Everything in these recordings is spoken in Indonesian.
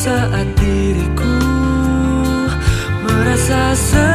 saat diriku merasa sedih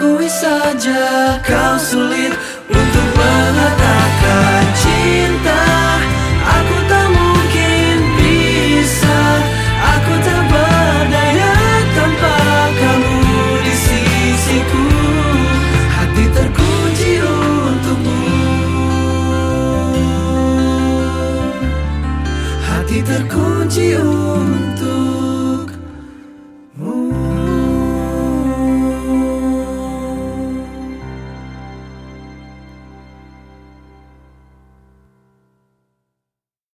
akui saja kau sulit untuk mengatakan.